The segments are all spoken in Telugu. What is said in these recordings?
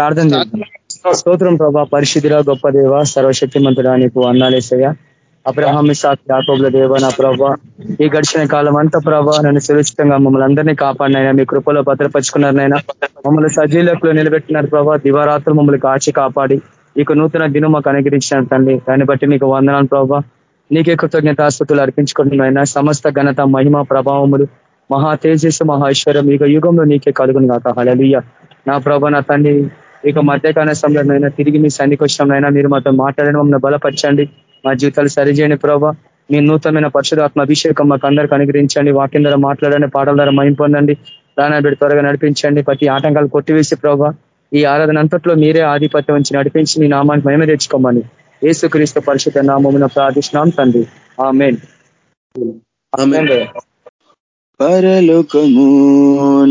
ప్రార్థన చేద్దాం. స్తోత్రం ప్రభా పరిశుద్ధిరా గొప్ప దేవ సర్వశక్తిమంతుడా నీకు అన్నాలేసయ్య. అబ్రహాం సాక్ యాకోబుల దేవ నా ప్రభా ఈ గడిచిన కాలం అంతా ప్రభా నన్ను సురక్షితంగా మమ్మల్ని అందరినీ కాపాడినైనా మీ కృపలో భద్రపరుచుకున్నారనైనా మమ్మల్ని సజీలకులో నిలబెట్టినారు ప్రభా దివారాత్రులు మమ్మల్ని కాచి కాపాడి ఇక నూతన దినం మాకు అనుగ్రహించిన తండ్రి. దాన్ని బట్టి నీకు వందనాలు ప్రభావ నీకే కృతజ్ఞత ఆస్తుతులు అర్పించుకుంటున్నాయినా సమస్త ఘనత మహిమ ప్రభావములు మహా తేజస్సు మహా ఐశ్వర్యం ఇక యుగంలో నీకే కలుగును కాక హళలియ నా ప్రభ నా తండ్రి ఇక మధ్యకాల సమయంలోనైనా తిరిగి మీ సన్నిధికి వచ్చినైనా మీరు మాతో మాట్లాడిన మమ్మల్ని బలపరచండి. మా జీవితాలు సరిచేయండి ప్రభావ మీ నూతనమైన పరిశుధాత్మ అభిషేకం మాకు అందరికి అనుగ్రహించండి. వాక్యం ద్వారా మాట్లాడండి పాటల ద్వారా మయం పొందండి. ప్రాణాబిడి త్వరగా నడిపించండి. ప్రతి ఆటంకాలు కొట్టివేసి ప్రభావ ఈ ఆరాధన అంతట్లో మీరే ఆధిపత్యం నుంచి నడిపించి మీ నామానికి మేమే తెచ్చుకోమని ఏసుక్రీస్తు పరిశుద్ధ నామమున ప్రార్థిష్నాం తండ్రి. ఆ మెయిన్ పరలోకము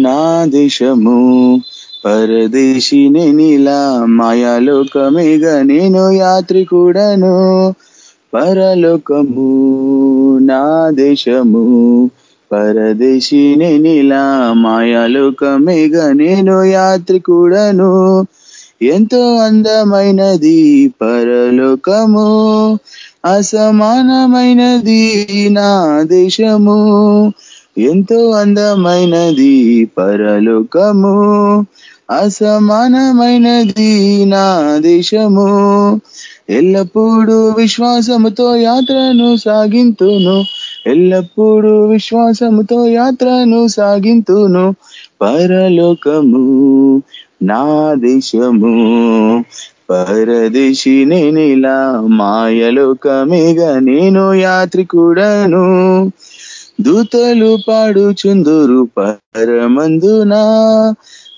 నా దేశము పరదేశిని నీలా మాయాలోకమేగా నేను యాత్రికుడను. పరలోకము నా దేశము. పరదేశిని నీలా మాయాలోకమేగా నేను యాత్రికుడను. ఎంతో అందమైనది పరలోకము. అసమానమైనది నా దేశము. ఎంతో అందమైనది పరలోకము అసమానమైనది నా దేశము. ఎల్లప్పుడూ విశ్వాసముతో యాత్రను సాగింతును ఎల్లప్పుడూ విశ్వాసముతో యాత్రను సాగింతును పరలోకము నా దేశము. పరదేశి నేనిలా మాయలోకమేగా నేను యాత్రికుడను. దూతలు పాడుచుందురు పరమందునా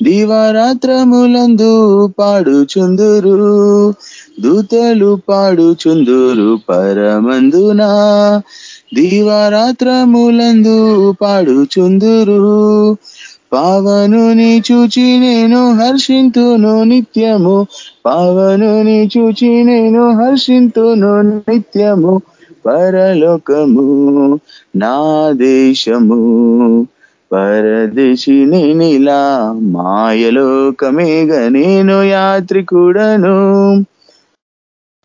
దివారాత్రములందు పాడుచుందురు. దూతలు పాడుచుందురు పరమందునా దివారాత్రములందు పాడుచుందురు. పావనుని చూచి నేను హర్షింతును నిత్యము. పావనుని చూచి నేను హర్షింతును నిత్యము. పరలోకము నా దేశము. పరదేశి నేనిలా మాయలోకమేగ నేను యాత్రికుడను.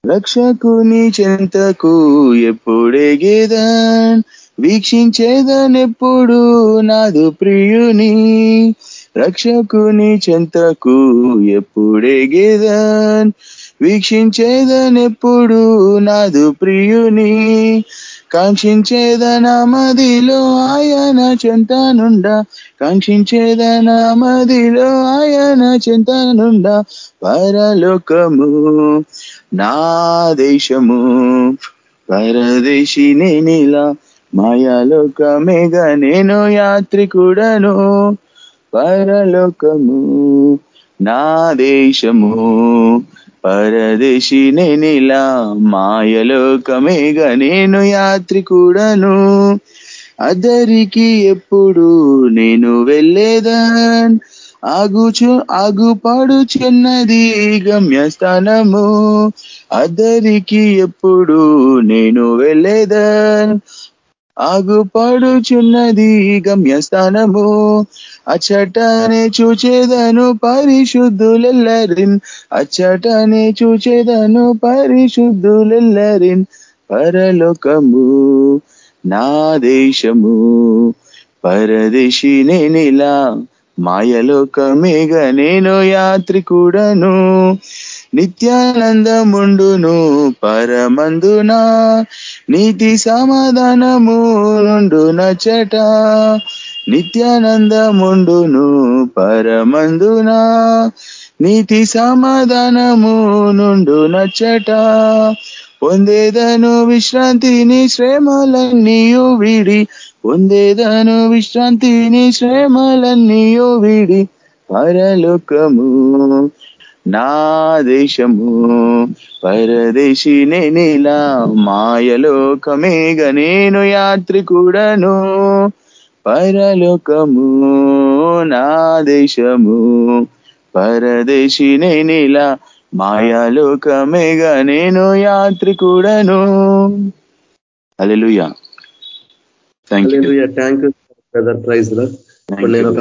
రక్షకుని చెంతకు ఎప్పుడెగేదన్ వీక్షించేదనెప్పుడు నాదు ప్రియుని? రక్షకుని చెంతకు ఎప్పుడెగేదన్ వీక్షించేదనెప్పుడు నాదు ప్రియుని. కాంక్షించేదన మదిలో ఆయన చెంతనుండ కాంక్షించేదన మదిలో ఆయన చెంతనుండ పరలోకము నా దేశము. పరదేశి నేనిలా మాయాలోకమేగా నేను యాత్రికుడను. పరలోకము నా దేశము. పరదేశినే నిలా మాయలోకమేగా నేను యాత్రికుడను. అదరికి ఎప్పుడు నేను వెళ్ళేదన్? ఆగుచు ఆగుపడుచున్నది గమ్యస్థానము అదరికి ఎప్పుడు నేను వెళ్ళేదన్? ఆగుపడుచున్నది గమ్యస్థానము. అచ్చటనే చూచేదను పరిశుద్ధులెల్లరిన్. అచ్చటనే చూచేదను పరిశుద్ధులెల్లరిన్. పరలోకము నా దేశము. పరదేశి నేనిలా మాయలోకమేగ నేను యాత్రికుడను. నిత్యానందముండును పరమందునా నీతి సమాధానము నుండు నచ్చట నిత్యానందముండును పరమందునా నీతి సమాధానము నుండు నచ్చట పొందేదను విశ్రాంతిని శ్రమలన్నీయు విడి పొందేదను విశ్రాంతిని శ్రమలన్నీయు విడి పరలోకము నా దేశము పరదేశి నేనిలా మాయలోకమేగ నేను యాత్రికుడను. పరలోకము నా దేశము పరదేశి నేనిలా మాయాలోకమేగ నేను యాత్రికుడను. Hallelujah thank you thank you brother ప్రైజ్లో నేను ఒక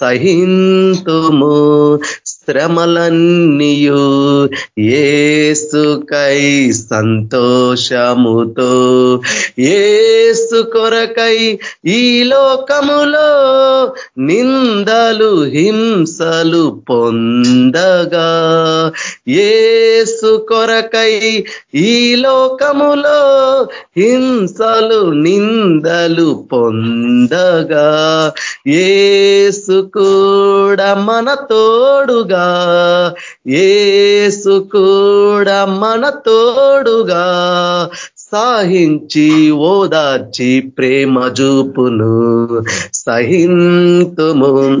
సహింతుము శ్రమలన్నీయు. ఏసుకై సంతోషముతో. ఏసు కొరకై ఈ లోకములో నిందలు హింసలు పొందగా. ఏసు కొరకై ఈ లోకములో హింసలు నిందలు పొందగా. ఏసు కూడా మన తోడుగా. ఏసు కూడా మన తోడుగా. సాహించి ఓదార్చి ప్రేమ చూపును సహింతుము.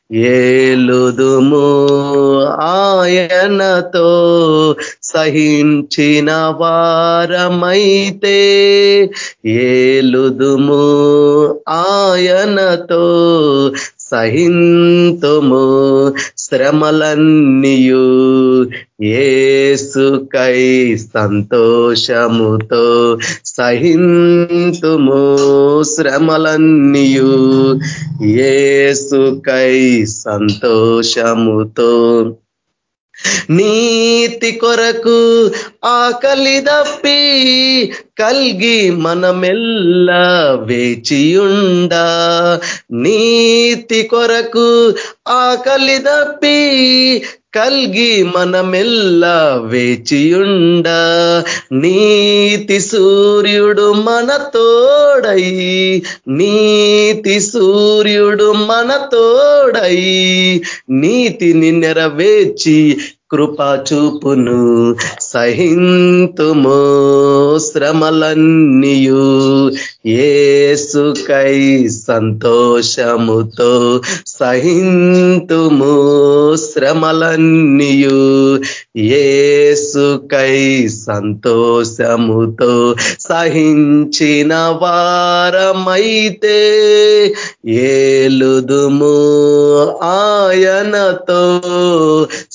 ఏలుదుము ఆయనతో సహించిన వారమైతే ఏలుదుము ఆయనతో సహింతుము శ్రమలన్నీయు. ఏసుకై సంతోషముతో సహింతుము శ్రమలన్నీయు. ఏసుకై సంతోషముతో నీతి కొరకు ఆకలి దప్పి కల్గి మనమెల్ల వేచియుండా. నీతి కొరకు ఆకలి దప్పి కల్గి మనమెల్ల వేచియుండ నీతి సూర్యుడు మన తోడై నీతి సూర్యుడు మన తోడై నీతిని నెరవేర్చి కృపా చూపును సహింతుము శ్రమలన్నీయు. ఏసుకై సంతోషముతో సహింతుము శ్రమలన్నీయు. ఏసుకై సంతోషముతో సహించిన వారమైతే ఏలుదుము ఆయనతో.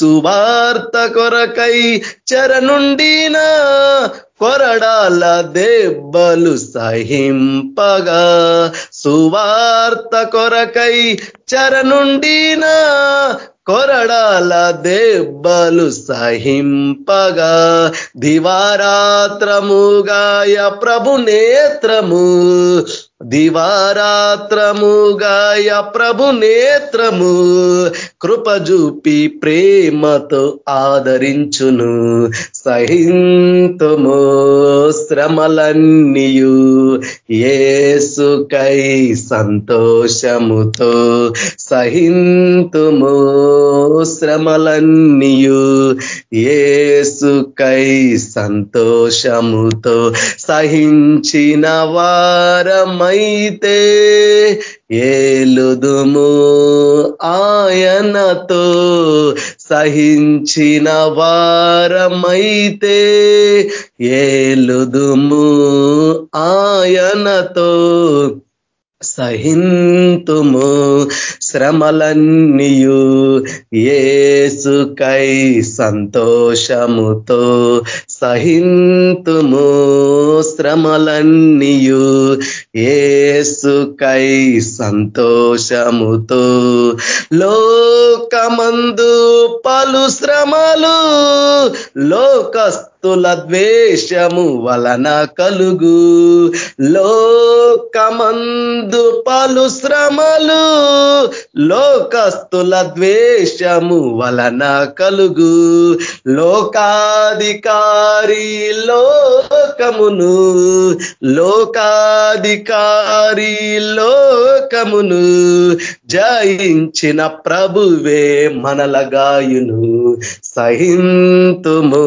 సువార్త కొరకై చరనుండినా కొరడాల దెబ్బలు సహింపగా. సువార్త కొరకై చరనుండినా కొరడాల దెబ్బలు సహింపగా. దివారాత్రముగాయ ప్రభు నేత్రము దివారాత్రముగాయ ప్రభు నేత్రము కృపజూపి ప్రేమతో ఆదరించును. సహింతుము శ్రమలన్నీయు ఏసుకై సంతోషముతో సహింతుము శ్రమలన్నీయు ఏసుకై సంతోషముతో సహించిన వారమ అయితే ఏలుదుము ఆయనతో సహించిన వారమైతే ఏలుదుము ఆయనతో సహింతుము శ్రమలన్నీయు ఏసుకై సంతోషముతో సహింతుము శ్రమలన్నీయు ఏసుకై సంతోషముతో లోకమందు పలు శ్రమలు భక్తుల ద్వేషము వలన కలుగు. లోకమందు పలు శ్రమలు లోకస్తుల ద్వేషము వలన కలుగు. లోకాధికారి లోకమును లోకాధికారి లోకమును జయించిన ప్రభువే మనలగాయును సహింతుము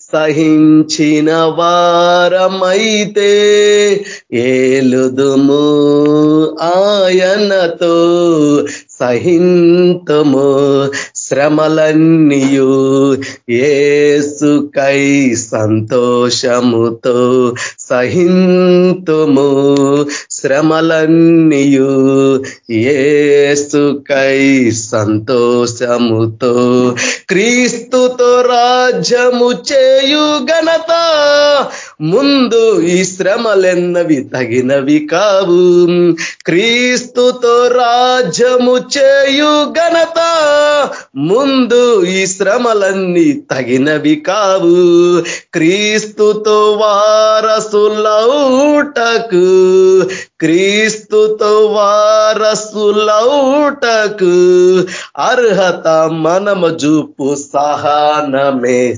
సహించిన వారమైతే ఏలుదుము ఆయనతో సహింతము శ్రమలన్నీయు ఏసుకై సంతోషముతో సహింతుము శ్రమలన్నీయు ఏ యేసుకై సంతోషముతో క్రీస్తుతో రాజ్యము చేయు ఘనత ముందు ఈ శ్రమలెన్నవి తగినవి కావు. క్రీస్తుతో రాజ్యము చేయు ఘనత ముందు ఈ శ్రమలన్నీ తగినవి కావు. క్రీస్తుతో వారసులౌటకు క్రీస్తుతో వారసులౌటకు అర్హత మనము చూపు సహనమే.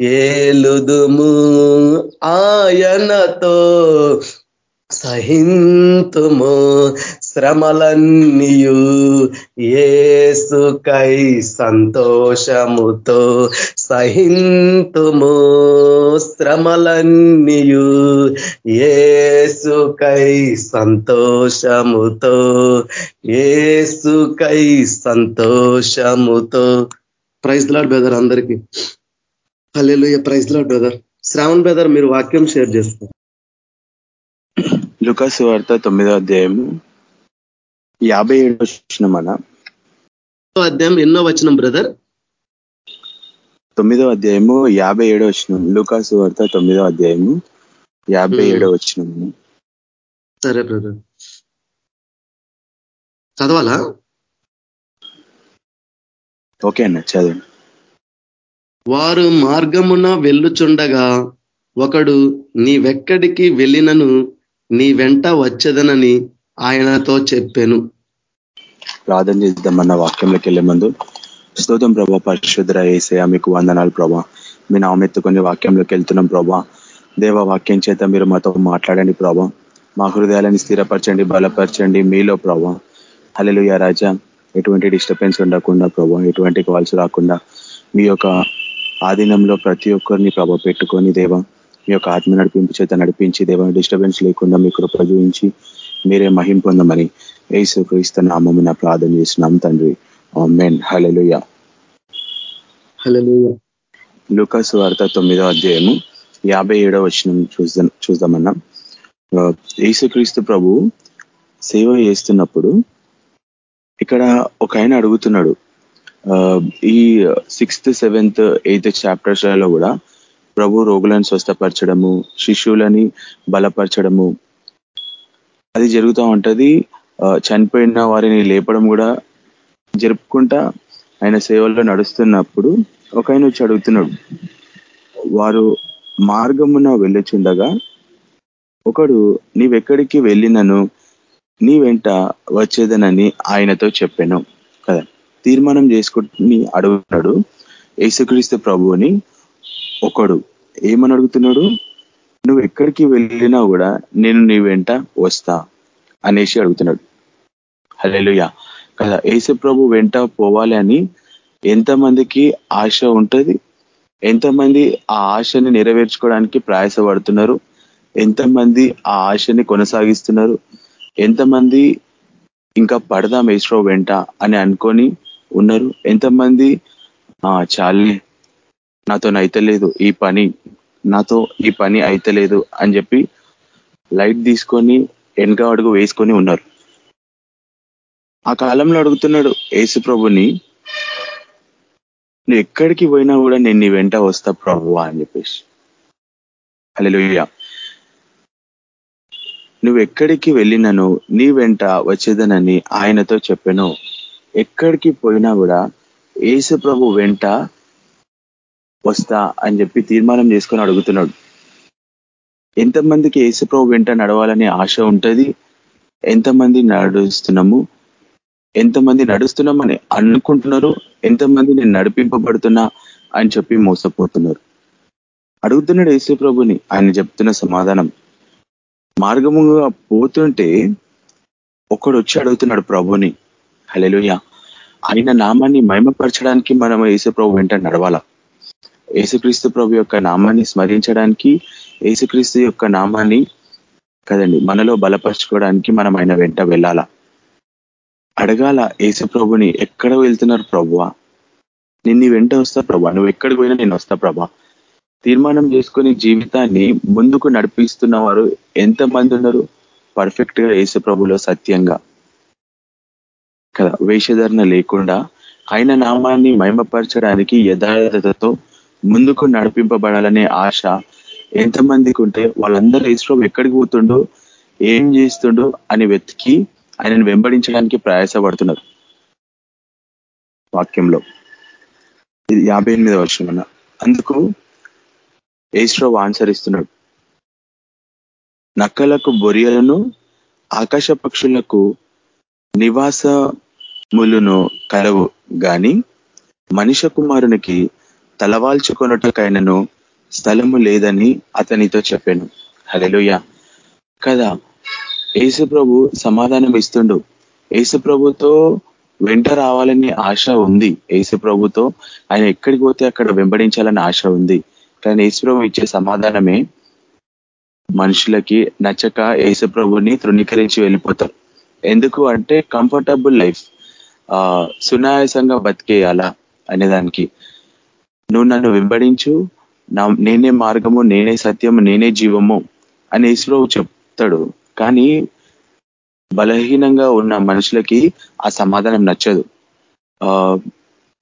ఏలుదుము ఆయనతో సహింతుము శ్రమలన్నీయు. ఏసుకై సంతోషముతో సహింతుము శ్రమలన్నీయు. ఏసుకై సంతోషముతో ఏసుకై సంతోషముతో. ప్రైజ్ లాడ్ బ్రదర్ అందరికీ. Hallelujah praise lord brother Shravan brother మీరు వాక్యం షేర్ చేస్తారు లుకాసు వార్త తొమ్మిదో అధ్యాయము యాభై ఏడు వచ్చిన మన అధ్యాయం ఎన్నో వచ్చిన బ్రదర్ తొమ్మిదో అధ్యాయము యాభై ఏడో వచ్చిన లుకాసు వార్త తొమ్మిదో అధ్యాయము యాభై ఏడో వచ్చిన సరే బ్రదర్ చదవాలా? ఓకే అన్న చదవండి వారు మార్గమున వెళ్ళుచుండగా ఒకడు నీవెక్కడికి వెళ్ళినను? నీ వెంట వచ్చేదనని ఆయనతో చెప్పాను. ప్రార్థన చేద్దామన్న వాక్యంలోకి వెళ్ళే ముందు స్తోతం ప్రభా పరిశుద్ర ఏసయ మీకు వందనాలు ప్రభా. మీ నామెత్తుకొని వాక్యంలోకి వెళ్తున్నాం ప్రభా. దేవ వాక్యం చేత మీరు మాతో మాట్లాడండి ప్రభా. మా హృదయాలని స్థిరపరచండి బలపరచండి మీలో ప్రభా. హలెలుయ రాజా. ఎటువంటి డిస్టర్బెన్స్ ఉండకుండా ప్రభా ఎటువంటి కాల్స్ రాకుండా మీ యొక్క ఆధీనంలో ప్రతి ఒక్కరిని ప్రభ పెట్టుకొని దేవ మీ యొక్క ఆత్మ నడిపింపు చేత నడిపించి దేవ డిస్టర్బెన్స్ లేకుండా మీ కృప చూపించి మీరే మహిం పొందమని ఏసు క్రీస్తు నామమున ప్రార్థన చేసినాం తండ్రి. మెన్ హలెలుయ లూకాసు వార్త తొమ్మిదో అధ్యాయము యాభై ఏడో వచ్చిన చూద్దాం చూద్దామన్నా. యేసుక్రీస్తు ప్రభు సేవ చేస్తున్నప్పుడు ఇక్కడ ఒక ఆయన అడుగుతున్నాడు ఈ సిక్స్త్ సెవెంత్ ఎయిత్ చాప్టర్స్లలో కూడా ప్రభు రోగులను స్వస్థపరచడము శిష్యులని బలపరచడము. అది జరుగుతూ ఉంటుంది. చనిపోయిన వారిని లేపడం కూడా జరుపుకుంటా ఆయన సేవల్లో నడుస్తున్నప్పుడు ఒక ఆయన వచ్చి అడుగుతున్నాడు. వారు మార్గమున వెళ్ళుచుండగా ఒకడు నీవెక్కడికి వెళ్ళినను? నీ వెంట వచ్చేదనని ఆయనతో చెప్పాను. తీర్మానం చేసుకుని అడుగుతున్నాడు. యేసుక్రీస్తు ప్రభువుని ఒకడు ఏమని అడుగుతున్నాడు? నువ్వు ఎక్కడికి వెళ్ళినా కూడా నేను నీ వెంట వస్తా అనేసి అడుగుతున్నాడు. హలేలుయ కదా యేసు ప్రభు వెంట పోవాలి అని ఎంతమందికి ఆశ ఉంటుంది? ఎంతమంది ఆ ఆశని నెరవేర్చుకోవడానికి ప్రయాసపడుతున్నారు? ఎంతమంది ఆ ఆశని కొనసాగిస్తున్నారు? ఎంతమంది ఇంకా పడదాం ఇస్రో వెంట అని అనుకొని ఉన్నారు. ఎంతమంది? చాలే. నాతో అయితలేదు ఈ పని నాతో ఈ పని అయితలేదు అని చెప్పి లైట్ తీసుకొని వెనక అడుగు వేసుకొని ఉన్నారు. ఆ కాలంలో అడుగుతున్నాడు యేసు ప్రభుని నువ్వు ఎక్కడికి పోయినా కూడా నేను నీ వెంట వస్తా ప్రభు అని చెప్పేసి. అలెలుయ్య నువ్వు ఎక్కడికి వెళ్ళినను నీ వెంట వచ్చేదనని ఆయనతో చెప్పాను. ఎక్కడికి పోయినా కూడా ఏసు ప్రభు వెంట వస్తా అని చెప్పి తీర్మానం చేసుకొని అడుగుతున్నాడు. ఎంతమందికి ఏసు ప్రభు వెంట నడవాలని ఆశ ఉంటుంది? ఎంతమంది నడుస్తున్నాము? ఎంతమంది నడుస్తున్నామని అనుకుంటున్నారు? ఎంతమంది నేను నడిపింపబడుతున్నా అని చెప్పి మోసపోతున్నారు. అడుగుతున్నాడు యేసు ప్రభుని ఆయన చెప్తున్న సమాధానం. మార్గముగా పోతుంటే ఒకడు వచ్చి అడుగుతున్నాడు ప్రభుని హలెలుయ ఆయన నామాన్ని మహిమపరచడానికి మనం యేసు ప్రభు వెంట నడవాల? యేసుక్రీస్తు ప్రభు యొక్క నామాన్ని స్మరించడానికి యేసుక్రీస్తు యొక్క నామాన్ని కదండి మనలో బలపరచుకోవడానికి మనం ఆయన వెంట వెళ్ళాలా? అడగాల యేసు ప్రభుని ఎక్కడ వెళ్తున్నారు ప్రభువా? నిన్ను వెంట వస్తా ప్రభా నువ్వు ఎక్కడికి పోయినా నేను వస్తా ప్రభా. తీర్మానం చేసుకుని జీవితాన్ని ముందుకు నడిపిస్తున్న వారు ఎంతమంది ఉన్నారు? పర్ఫెక్ట్గా యేసు ప్రభులో సత్యంగా. కదా వేషధరణ లేకుండా ఆయన నామాన్ని మహిమపరచడానికి యథార్థతతో ముందుకు నడిపింపబడాలనే ఆశ ఎంతమందికి ఉంటే వాళ్ళందరూ ఇస్రో ఎక్కడికి పోతుండో ఏం చేస్తుండో అని వెతికి ఆయనను వెంబడించడానికి ప్రయాసపడుతున్నారు. వాక్యంలో ఇది యాభై ఎనిమిది వర్షం అన్న అందుకు ఏశ్రవ్ ఆన్సరిస్తున్నాడు. నక్కలకు బొరియలను ఆకాశ పక్షులకు నివాసములను కలవు గాని మనిష కుమారునికి తలవాల్చుకొనుటకైనను స్థలము లేదని అతనితో చెప్పాను. హలెలుయ కదా ఏసుప్రభు ప్రభు సమాధానం ఇస్తుండు ఏసుప్రభుతో వెంట రావాలని ఆశ ఉంది. ఏసుప్రభుతో ఆయన ఎక్కడికి పోతే అక్కడ వెంబడించాలని ఆశ ఉంది. కానీ ఏసుప్రభు ఇచ్చే సమాధానమే మనుషులకి నచ్చక ఏసుప్రభుని తృణీకరించి వెళ్ళిపోతారు. ఎందుకు అంటే కంఫర్టబుల్ లైఫ్ ఆ సునాయాసంగా బతికేయాలా అనేదానికి నువ్వు నన్ను వెంబడించు నా నేనే మార్గము నేనే సత్యము నేనే జీవము అని యేసుప్రభు చెప్తాడు. కానీ బలహీనంగా ఉన్న మనుషులకి ఆ సమాధానం నచ్చదు.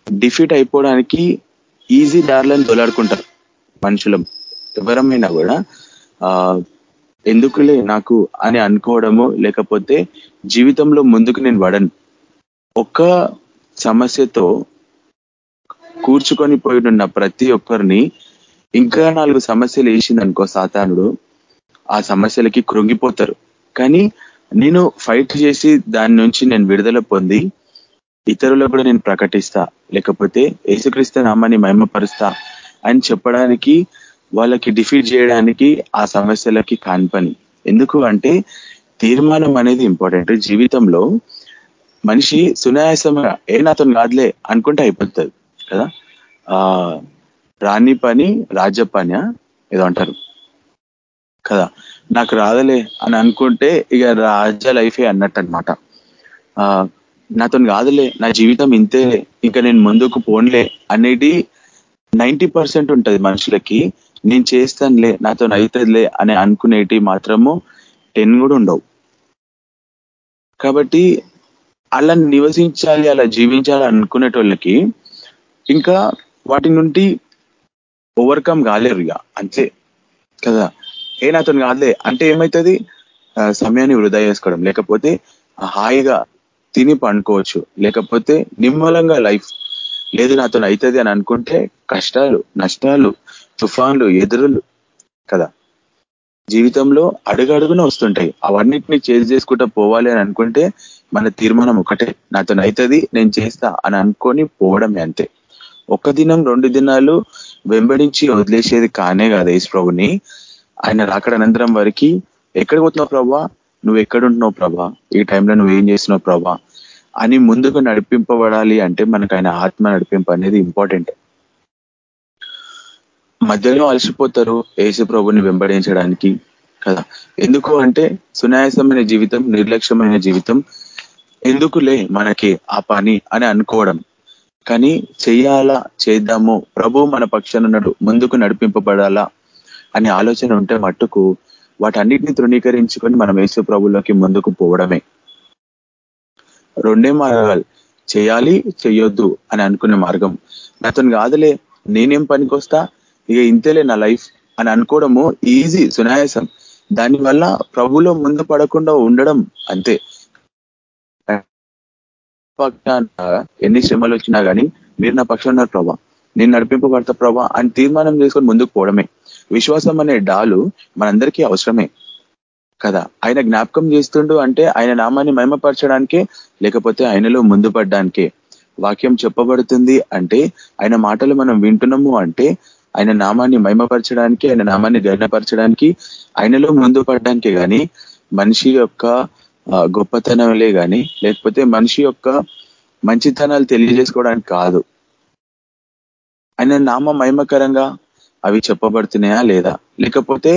డిఫీట్ అయిపోవడానికి ఈజీ దారులను దొలాడుకుంటారు మనుషులం. ఎవరమైనా కూడా ఆ ఎందుకులే నాకు అని అనుకోవడము లేకపోతే జీవితంలో ముందుకు నేను వడను. ఒక్క సమస్యతో కూర్చుకొని పోయినున్న ప్రతి ఒక్కరిని ఇంకా నాలుగు సమస్యలు వేసిందనుకో సాతానుడు ఆ సమస్యలకి కృంగిపోతారు. కానీ నేను ఫైట్ చేసి దాని నుంచి నేను విడుదల పొంది ఇతరులకు కూడా నేను ప్రకటిస్తా. లేకపోతే యేసుక్రీస్తు నామాన్ని మహిమపరుస్తా అని చెప్పడానికి వాళ్ళకి డిఫీట్ చేయడానికి ఆ సమస్యలకి కాని పని. ఎందుకు అంటే తీర్మానం అనేది ఇంపార్టెంట్ జీవితంలో మనిషి సునాయాసంగా ఏ నాతో కాదులే అనుకుంటే అయిపోతుంది కదా? ఆ రాణి పని రాజ్య పని ఏదో అంటారు కదా? నాకు రాదలే అని అనుకుంటే ఇక రాజ్య లైఫే అన్నట్టు అనమాట నాతో కాదులే నా జీవితం ఇంతే ఇంకా నేను ముందుకు పోన్లే అనేది నైంటీ పర్సెంట్ ఉంటుంది మనుషులకి. నేను చేస్తానులే నాతో అవుతుందిలే అని అనుకునేటి మాత్రము టెన్ కూడా ఉండవు. కాబట్టి అలా నివసించాలి అలా జీవించాలి అనుకునేటోళ్ళకి ఇంకా వాటి నుండి ఓవర్కమ్ కాలేరు ఇక అంతే కదా. ఏ నాతో కాదులే అంటే ఏమవుతుంది సమయాన్ని వృధా చేసుకోవడం. లేకపోతే హాయిగా తిని పండుకోవచ్చు. లేకపోతే నిమ్మలంగా లైఫ్ లేదు నాతో అవుతుంది అని అనుకుంటే కష్టాలు నష్టాలు. తుఫాన్లు ఎదురులు కదా. జీవితంలో అడుగడుగున వస్తుంటాయి. అవన్నిటిని చేసి చేసుకుంటూ పోవాలి అని అనుకుంటే మన తీర్మానం ఒకటే. నాతో అవుతుంది నేను చేస్తా అని అనుకొని పోవడమే అంతే. ఒక దినం రెండు దినాలు వెంబడించి వదిలేసేది కానే కాదు యేసు ప్రభుని. ఆయన రాకడ అనంతరం వరకు ఎక్కడికి పోతున్నావు ప్రభా? నువ్వు ఎక్కడుంటున్నావు ప్రభా? ఈ టైంలో నువ్వు ఏం చేస్తున్నావు ప్రభా? అని ముందుకు నడిపింపబడాలి అంటే మనకు ఆయన ఆత్మ నడిపింపు అనేది ఇంపార్టెంట్. మధ్యలో అలసిపోతారు యేసు ప్రభుని వెంబడించడానికి కదా. ఎందుకు అంటే సునాయాసమైన జీవితం నిర్లక్ష్యమైన జీవితం ఎందుకులే మనకి ఆ పని అని అనుకోవడం. కానీ చెయ్యాలా చేద్దాము ప్రభు మన పక్షాన నడు ముందుకు నడిపింపబడాలా అనే ఆలోచన ఉంటే మట్టుకు వాటన్నిటిని తృణీకరించుకొని మనం యేసు ప్రభులోకి ముందుకు పోవడమే. రెండే మార్గాలు. చేయాలి చెయ్యొద్దు అని అనుకునే మార్గం. అతను కాదులే నేనేం పనికొస్తా? ఇక ఇంతేలే నా లైఫ్ అని అనుకోవడము ఈజీ సునాయాసం. దానివల్ల ప్రభులో ముందు పడకుండా ఉండడం అంతే. ఎన్ని శ్రమలు వచ్చినా కానీ మీరు నా పక్షం ఉన్నారు ప్రభా. నేను నడిపింపబడతా ప్రభా అని తీర్మానం చేసుకొని ముందుకు పోవడమే. విశ్వాసం అనే డాలు మనందరికీ అవసరమే కదా. ఆయన జ్ఞాపకం చేస్తుండు అంటే ఆయన నామాన్ని మహిమపరచడానికే లేకపోతే ఆయనలో ముందు పడ్డానికే. వాక్యం చెప్పబడుతుంది అంటే ఆయన మాటలు మనం వింటున్నాము అంటే ఆయన నామాన్ని మహిమపరచడానికి ఆయన నామాన్ని గణపరచడానికి ఆయనలో ముందు పడడానికే కానీ మనిషి యొక్క గొప్పతనంలే కానీ లేకపోతే మనిషి యొక్క మంచితనాలు తెలియజేసుకోవడానికి కాదు. ఆయన నామ మహిమకరంగా అవి చెప్పబడుతున్నాయా లేదా? లేకపోతే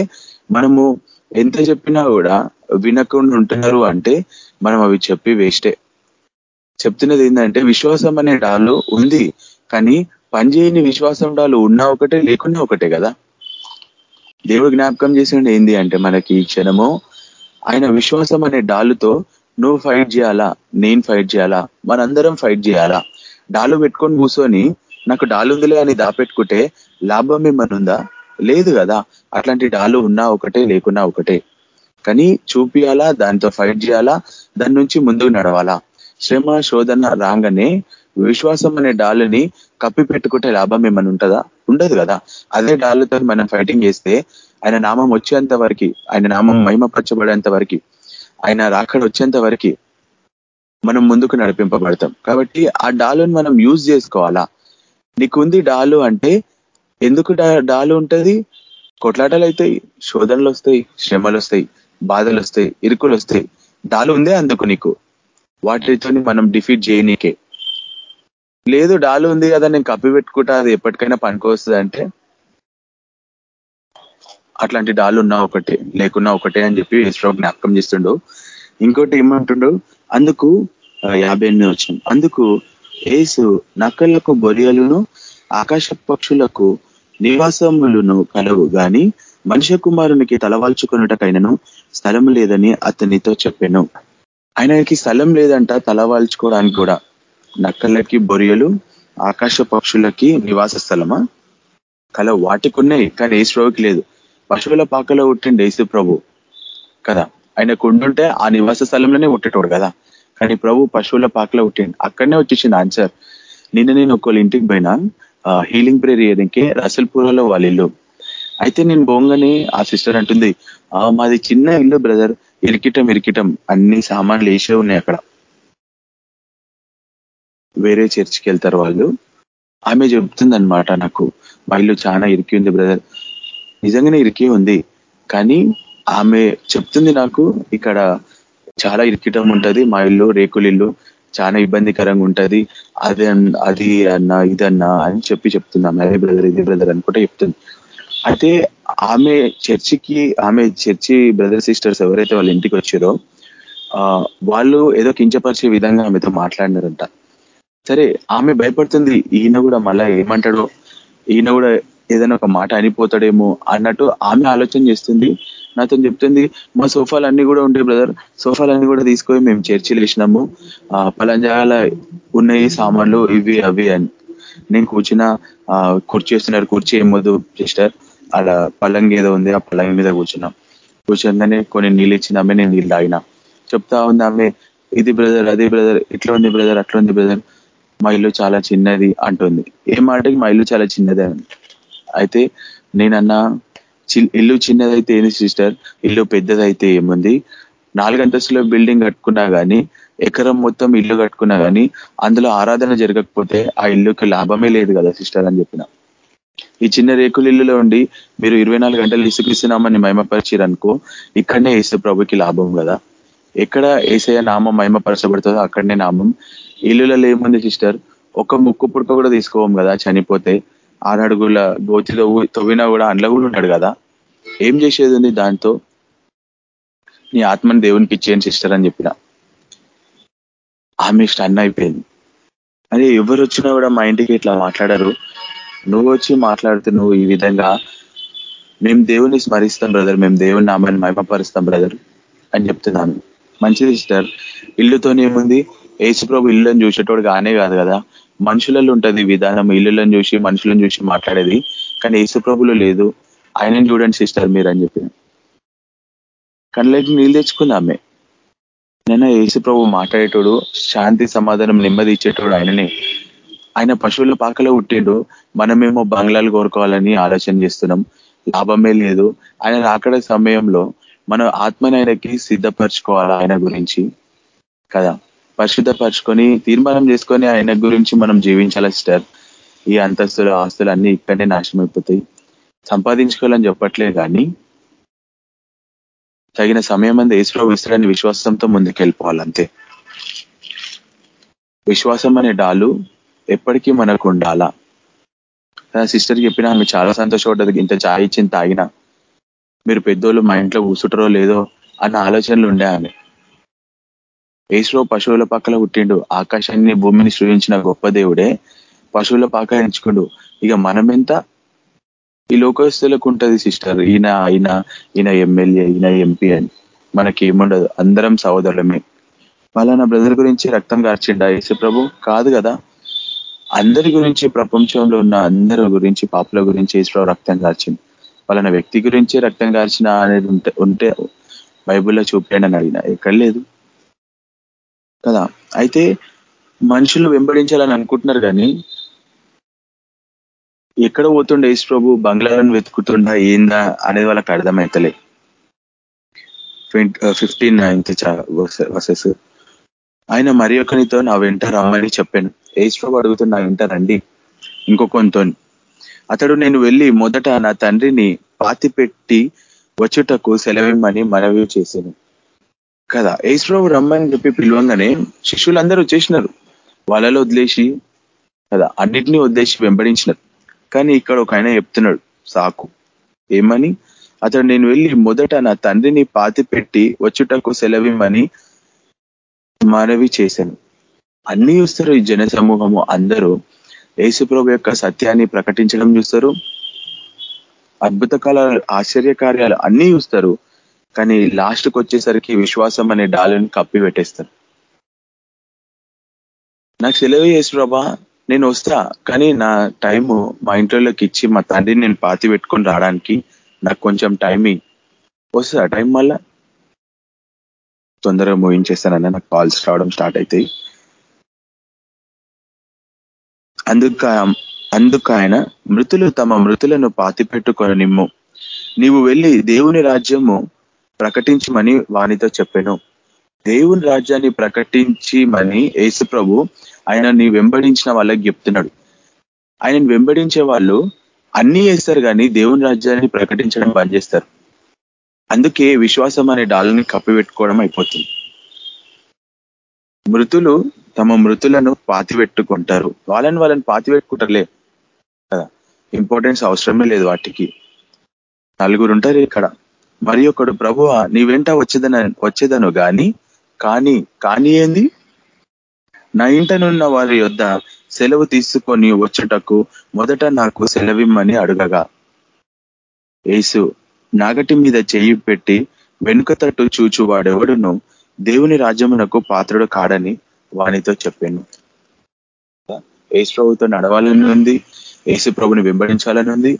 మనము ఎంత చెప్పినా కూడా వినకుండా ఉంటున్నారు అంటే మనం అవి చెప్పి వేస్టే. చెప్తున్నది ఏంటంటే విశ్వాసం అనే డాలు ఉంది కానీ పనిచేయని విశ్వాసం డాలు ఉన్నా ఒకటే లేకున్నా ఒకటే కదా. దేవుడు జ్ఞాపకం చేసిండే ఏంది అంటే మనకి ఈ క్షణము ఆయన విశ్వాసం అనే డాలుతో నువ్వు ఫైట్ చేయాలా నేను ఫైట్ చేయాలా మనందరం ఫైట్ చేయాలా? డాలు పెట్టుకొని కూర్చొని నాకు డాలు ఉందిలే అని దాపెట్టుకుంటే లాభం ఏమనుందా లేదు కదా. అట్లాంటి డాలు ఉన్నా ఒకటే లేకున్నా ఒకటే. కానీ చూపియాలా దాంతో ఫైట్ చేయాలా దాని నుంచి ముందుకు నడవాలా? శ్రమ శోధన రాగానే విశ్వాసం అనే డాలుని కప్పి పెట్టుకుంటే లాభం ఏమైనా ఉంటుందా? ఉండదు కదా. అదే డాలుతో మనం ఫైటింగ్ చేస్తే ఆయన నామం వచ్చేంత వరకు ఆయన నామం మహిమపరచబడేంత వరకు ఆయన రాకడ వచ్చేంత వరకు మనం ముందుకు నడిపింపబడతాం. కాబట్టి ఆ డాలుని మనం యూజ్ చేసుకోవాలా? నీకుంది డాలు అంటే ఎందుకు డాలు ఉంటది? కొట్లాటలు అవుతాయి శోధనలు వస్తాయి శ్రమలు వస్తాయి బాధలు వస్తాయి ఇరుకులు వస్తాయి. డాలు ఉందే అందుకు నీకు. వాటితో మనం డిఫీట్ చేయనీకే. లేదు డాలు ఉంది కదా నేను కప్పి పెట్టుకుంటా అది ఎప్పటికైనా పనికొస్తుంది అంటే అట్లాంటి డాలు ఉన్నా ఒకటే లేకున్నా ఒకటే అని చెప్పి ఇస్రో జ్ఞాపకం చేస్తుండు. ఇంకోటి ఏమంటుండు? అందుకు యాభై ఎనిమిది వచ్చిన అందుకు ఏసు నక్కలకు బొరియలను ఆకాశ పక్షులకు నివాసములను కలవు. గాని మనుష్య కుమారునికి తలవాల్చుకున్నటకైనను స్థలం లేదని అతనితో చెప్పాను. ఆయనకి స్థలం లేదంట తలవాల్చుకోవడానికి కూడా. నక్కలకి బొరియలు ఆకాశ పక్షులకి నివాస స్థలమా? కల వాటికున్నాయి కానీ ఏసుప్రభుకి లేదు. పశువుల పాకలో ఉట్టిండి ఏసు ప్రభు కదా. ఆయన కుండుంటే ఆ నివాస స్థలంలోనే ఉట్టేటోడు కదా. కానీ ప్రభు పశువుల పాకలో ఉట్టిండి అక్కడనే వచ్చేసింది ఆన్సర్. నిన్న నేను ఒకళ్ళ ఇంటికి పోయినా. హీలింగ్ ప్రేర్ ఏదంకే రసల్పూరలో వాళ్ళ ఇల్లు. అయితే నేను బోంగని ఆ సిస్టర్ అంటుంది మాది చిన్న ఇల్లు బ్రదర్. ఇరికిటం ఇరికిటం. అన్ని సామాన్లు వేసే ఉన్నాయి అక్కడ. వేరే చర్చికి వెళ్తారు వాళ్ళు. ఆమె చెప్తుందనమాట నాకు మా ఇల్లు చాలా ఇరికి ఉంది బ్రదర్. నిజంగానే ఇరికి ఉంది. కానీ ఆమె చెప్తుంది నాకు ఇక్కడ చాలా ఇరికిటం ఉంటుంది మా ఇల్లు రేకులిల్లు చాలా ఇబ్బందికరంగా ఉంటది. అది అది అన్నా ఇదన్నా అని చెప్పి చెప్తుంది అదే బ్రదర్ ఇది బ్రదర్ అనుకుంటే చెప్తుంది. అయితే ఆమె చర్చికి ఆమె చర్చి బ్రదర్ సిస్టర్స్ ఎవరైతే వాళ్ళ ఇంటికి వచ్చారో వాళ్ళు ఏదో కించపరిచే విధంగా ఆమెతో మాట్లాడినారంట. సరే ఆమె భయపడుతుంది. ఈయన కూడా మళ్ళా ఏమంటాడో? ఈయన కూడా ఏదైనా ఒక మాట అనిపోతాడేమో అన్నట్టు ఆమె ఆలోచన చేస్తుంది. నాతో చెప్తుంది మా సోఫాలు అన్ని కూడా ఉంటాయి బ్రదర్ సోఫాలు అన్ని కూడా తీసుకొని మేము చర్చిలు వేసినాము. పలంజాల ఉన్నాయి సామాన్లు ఇవి అవి అని. నేను కూర్చున్న కుర్చీ వేస్తున్నారు. కుర్చీ ఏమొద్దు సిస్టర్ అలా పల్లంగి ఏదో ఉంది ఆ పల్లంగి మీద కూర్చున్నాం. కూర్చోగానే కొన్ని నీళ్ళు ఇచ్చిందామే నేను నీళ్ళు తాగిన. చెప్తా ఉంది ఆమె ఇది బ్రదర్ అది బ్రదర్ ఇట్లా ఉంది బ్రదర్ అట్లా ఉంది బ్రదర్ మా ఇల్లు చాలా చిన్నది అంటుంది. ఏ మాటకి మా ఇల్లు చాలా చిన్నది అని అయితే నేనన్నా ఇల్లు చిన్నదైతే ఏంది సిస్టర్? ఇల్లు పెద్దదైతే ఏముంది? నాలుగంతస్తులో బిల్డింగ్ కట్టుకున్నా కానీ ఎకరం మొత్తం ఇల్లు కట్టుకున్నా కానీ అందులో ఆరాధన జరగకపోతే ఆ ఇల్లుకి లాభమే లేదు కదా సిస్టర్ అని చెప్పిన. ఈ చిన్న రేకుల ఇల్లులో ఉండి మీరు ఇరవై నాలుగు గంటలు ఇసుకిస్తున్నామని మహిమపరిచిరనుకో ఇక్కడనే ఏసు ప్రభుకి లాభం కదా. ఎక్కడ ఏసయ నామం మహిమపరచబడుతుందో అక్కడనే నామం ఇల్లులలో ఏముంది సిస్టర్ ఒక ముక్కు పుడక కూడా తీసుకోవం కదా చనిపోతే. ఆరడుగుల గోతి తవ్వినా కూడా అండ్ల కూడా ఉన్నాడు కదా. ఏం చేసేది ఉంది దాంతో? నీ ఆత్మని దేవునికి ఇచ్చేయండి సిస్టర్ అని చెప్పిన. ఆమె స్టన్ అయిపోయింది. అదే ఎవరు వచ్చినా కూడా మా ఇంటికి ఇట్లా మాట్లాడరు. నువ్వు వచ్చి మాట్లాడుతూ నువ్వు ఈ విధంగా మేము దేవుని స్మరిస్తాం బ్రదర్ మేము దేవుని నామాన్ని మహిమపరుస్తాం బ్రదర్ అని చెప్తున్నాను. మంచిది సిస్టర్ ఇల్లుతోనేముంది ఏసుప్రభు ఇల్లుని చూసేటోడు కానే కాదు కదా. మనుషులలో ఉంటుంది విధానం ఇల్లులను చూసి మనుషులను చూసి మాట్లాడేది. కానీ ఏసుప్రభులు లేదు. ఆయనని చూడండి సిస్టర్ మీరు అని చెప్పిన కళ్ళకి నీళ్ళు తెచ్చుకుందామే నేను ఏసుప్రభు మాట్లాడేటోడు శాంతి సమాధానం నెమ్మది ఇచ్చేటోడు ఆయననే. ఆయన పశువుల పాకలో పుట్టిండు. మనమేమో బంగ్లాలు కోరుకోవాలని ఆలోచన చేస్తున్నాం. లాభమే లేదు. ఆయన రాకడ సమయంలో మనం ఆత్మని ఆయనకి సిద్ధపరచుకోవాలి ఆయన గురించి? కదా. పరిశుద్ధపరచుకొని తీర్మానం చేసుకొని ఆయన గురించి మనం జీవించాలి సిస్టర్? ఈ అంతస్తులు ఆస్తులు అన్ని ఇక్కడే నాశనం అయిపోతాయి సంపాదించుకోవాలని చెప్పట్లే కానీ తగిన సమయం అంది ఈశ్వర ఇస్తాడని విశ్వాసంతో ముందుకెళ్ళిపోవాలంతే. విశ్వాసం అనే డాలు ఎప్పటికీ మనకు ఉండాలా? సిస్టర్ చెప్పిన ఆమె చాలా సంతోషపడ్డది. ఇంత చాయ్ ఇచ్చింది తాగిన. మీరు పెద్దోళ్ళు మా ఇంట్లో కూసుటరో లేదో అన్న ఆలోచనలు ఉండే ఆమె. ఏసులో పశువుల పక్కల పుట్టిండు. ఆకాశాన్ని భూమిని సృజించిన గొప్ప దేవుడే. పశువుల పాక ఎంచుకుండు. ఇక మనమెంత? ఈ లోకస్తులకు ఉంటుంది సిస్టర్. ఈయన ఈయన ఈయన ఎమ్మెల్యే ఈయన ఎంపీ అని. మనకి ఏముండదు అందరం సహోదరులమే. వాళ్ళ బ్రదర్ గురించి రక్తం కార్చిండా యేసు ప్రభు? కాదు కదా. అందరి గురించి ప్రపంచంలో ఉన్న అందరి గురించి పాపుల గురించి యేసు రక్తం కార్చింది వాళ్ళ వ్యక్తి గురించి రక్తం కార్చిన అనేది ఉంటే ఉంటే బైబుల్లో చూపాడు అని అడిగిన. ఎక్కడ లేదు. కదా. అయితే మనుషులు వెంబడించాలని అనుకుంటున్నారు కానీ ఎక్కడ పోతుండే యేసు ప్రభు? బంగ్లాలను వెతుకుతుండా ఏందా అనేది వాళ్ళకి అర్థమైతలే. Fifteen ninth verses. ఆయన మరి ఒకనితో నా వెంట రమ్మని చెప్పాను. యేసు ప్రభు అడుగుతున్న వెంట రండి ఇంకొకనితో అతడు నేను వెళ్ళి మొదట నా తండ్రిని పాతి పెట్టి వచ్చుటకు సెలవిమ్మని మనవి చేశాను కదా. ఏసుప్రభు రమ్మని చెప్పి పిలువంగానే శిష్యులందరూ చేసినారు వాళ్ళలో వదిలేసి కదా అన్నిటినీ వదిలేసి వెంబడించినారు. కానీ ఇక్కడ ఒక ఆయన చెప్తున్నాడు సాకు. ఏమని? అతడు నేను వెళ్ళి మొదట నా తండ్రిని పాతి పెట్టి వచ్చుటకు సెలవిమ్మని మనవి చేశాను. అన్ని చూస్తారు ఈ జన సమూహము అందరూ యేసుప్రభు యొక్క సత్యాన్ని ప్రకటించడం చూస్తారు. అద్భుత కాలాలు ఆశ్చర్య కార్యాలు అన్ని చూస్తారు. కానీ లాస్ట్కి వచ్చేసరికి విశ్వాసం అనే డాలిని కప్పి పెట్టేస్తారు. నాకు సెలవు చేసి ప్రభా నేను వస్తా కానీ నా టైము మా ఇంట్లోకి ఇచ్చి మా తండ్రిని నేను పాతి పెట్టుకొని రావడానికి నాకు కొంచెం టైం వస్తా టైం మళ్ళా? తొందరగా ముగించేస్తానన్న నాకు కాల్స్ రావడం స్టార్ట్ అవుతాయి అందుకు అందుకు ఆయన మృతులు తమ మృతులను పాతి పెట్టుకొని నిమ్ము నీవు వెళ్ళి దేవుని రాజ్యము ప్రకటించమని వానితో చెప్పాను. దేవుని రాజ్యాన్ని ప్రకటించమని యేసు ప్రభు ఆయనని వెంబడించిన వాళ్ళకి చెప్తున్నాడు. ఆయనను వెంబడించే వాళ్ళు అన్ని వేస్తారు కానీ దేవుని రాజ్యాన్ని ప్రకటించడం బంద్ చేస్తారు అందుకే విశ్వాసం అనే డాల్ని కప్పిపెట్టుకోవడం అయిపోతుంది. మృతులు తమ మృతులను పాతిపెట్టుకుంటారు. వాళ్ళని వాళ్ళని పాతిపెట్టుకుంటారులే. కదా? ఇంపార్టెన్స్ అవసరమే లేదు వాటికి. నలుగురు ఉంటారు ఇక్కడ. మరి ఒకడు ప్రభు నీ వెంట వచ్చేదన వచ్చేదను గాని కానీ కానీ ఏంది? నా ఇంటనున్న వారి యొద్ సెలవు తీసుకొని వచ్చుటకు మొదట నాకు సెలవిమ్మని అడుగగా. యేసు నాగటి మీద చేయి పెట్టి వెనుక తట్టు చూచు వాడెవడును దేవుని రాజ్యమునకు పాత్రుడు కాడని వానితో చెప్పాను. యేసు ప్రభుతో నడవాలని ఉంది యేసు ప్రభుని వెంబడించాలని ఉంది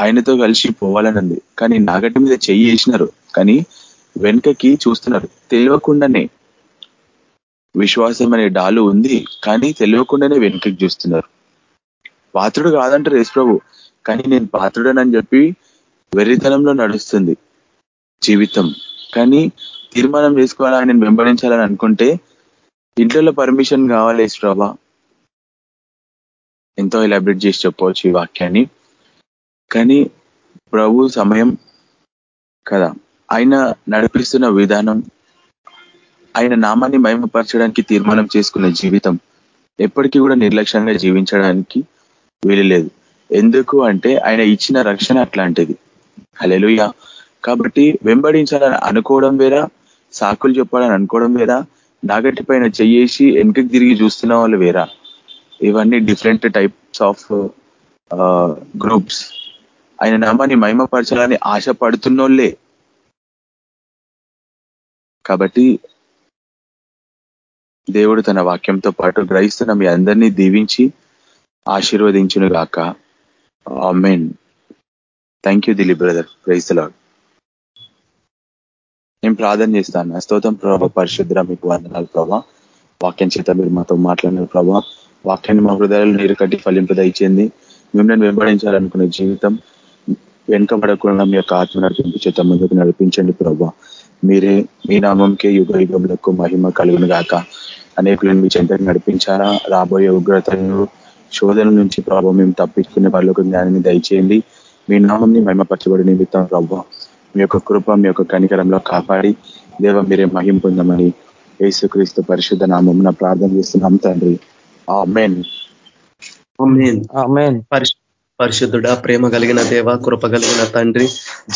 ఆయనతో కలిసి పోవాలనుంది. కానీ నాగటి మీద చెయ్యి వేసినారు. కానీ వెనుకకి చూస్తున్నారు. తెలియకుండానే విశ్వాసం అనే డాలు ఉంది. కానీ తెలియకుండానే వెనుకకి చూస్తున్నారు. పాత్రుడు కాదంటారు యేసు ప్రభు. కానీ నేను పాత్రుడనని చెప్పి వెర్రితనంలో నడుస్తుంది జీవితం. కానీ తీర్మానం చేసుకోవాలని నేను వెంబడించాలని అనుకుంటే ఇంట్లో పర్మిషన్ కావాలి ప్రభా. ఎంతో ఎలాబరేట్ చేసి చెప్పవచ్చు ఈ వాక్యాన్ని. కానీ ప్రభు సమయం కదా. ఆయన నడిపిస్తున్న విధానం ఆయన నామాన్ని మహిమపరచడానికి తీర్మానం చేసుకున్న జీవితం ఎప్పటికీ కూడా నిర్లక్ష్యంగా జీవించడానికి వీలులేదు. ఎందుకు అంటే ఆయన ఇచ్చిన రక్షణ అట్లాంటిది. హలెలుయ కాబట్టి వెంబడించాలని అనుకోవడం వేరా సాకులు చెప్పాలని అనుకోవడం వేరా నాగట్టి పైన చెయ్యేసి వెనుకకి తిరిగి చూస్తున్న వాళ్ళు వేరా. ఇవన్నీ డిఫరెంట్ టైప్స్ ఆఫ్ గ్రూప్స్ ఆయన నామాన్ని మహిమపరచాలని ఆశ పడుతున్నోళ్ళే కాబట్టి దేవుడు తన వాక్యంతో పాటు గ్రహిస్తున్న మీ అందరినీ దీవించి ఆశీర్వదించును గాక amen thank you Dilip brother praise నేను ప్రార్థన చేస్తాను. స్తోత్రం ప్రభా పరిశుద్ర మీకు వందనాలు ప్రభా. వాక్యం చేత మీరు మాతో మాట్లాడిన ప్రభావ వాక్యాన్ని మా హృదయాలు నీరు కట్టి ఫలింపు మిమ్మల్ని వెంబడించాలనుకునే జీవితం వెనుకబడకుండా మీ యొక్క ఆత్మ నడిపింపు చేత ముందుకు నడిపించండి ప్రభావ మీరే మీ నామంకే యుగ యుగములకు మహిమ కలుగును గాక. అనేకులను మీ చెంతకు నడిపించారా రాబోయే ఉగ్రతలను శోధన నుంచి ప్రభావ మేము తప్పించుకునే వాళ్ళకు జ్ఞానాన్ని దయచేయండి. మీ నామంని మహిమపరచబడి నిమిత్తం ప్రభావ మీ యొక్క కృప మీ యొక్క కనికరంలో కాపాడి దేవ మీరే మహిం పొందమని యేసుక్రీస్తు పరిశుద్ధ నామం ప్రార్థన చేస్తున్నాం తండ్రి. పరిశుద్ధుడ ప్రేమ కలిగిన దేవ కృప కలిగిన తండ్రి